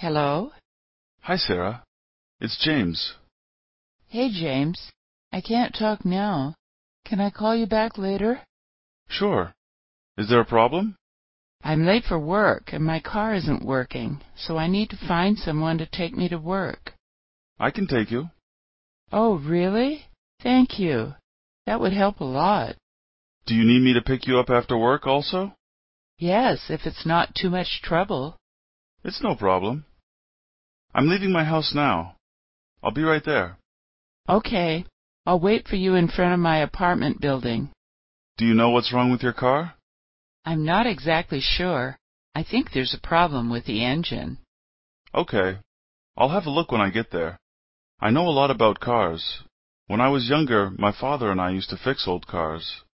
Hello? Hi, Sarah. It's James. Hey, James. I can't talk now. Can I call you back later? Sure. Is there a problem? I'm late for work, and my car isn't working, so I need to find someone to take me to work. I can take you. Oh, really? Thank you. That would help a lot. Do you need me to pick you up after work also? Yes, if it's not too much trouble. It's no problem. I'm leaving my house now. I'll be right there. Okay. I'll wait for you in front of my apartment building. Do you know what's wrong with your car? I'm not exactly sure. I think there's a problem with the engine. Okay. I'll have a look when I get there. I know a lot about cars. When I was younger, my father and I used to fix old cars.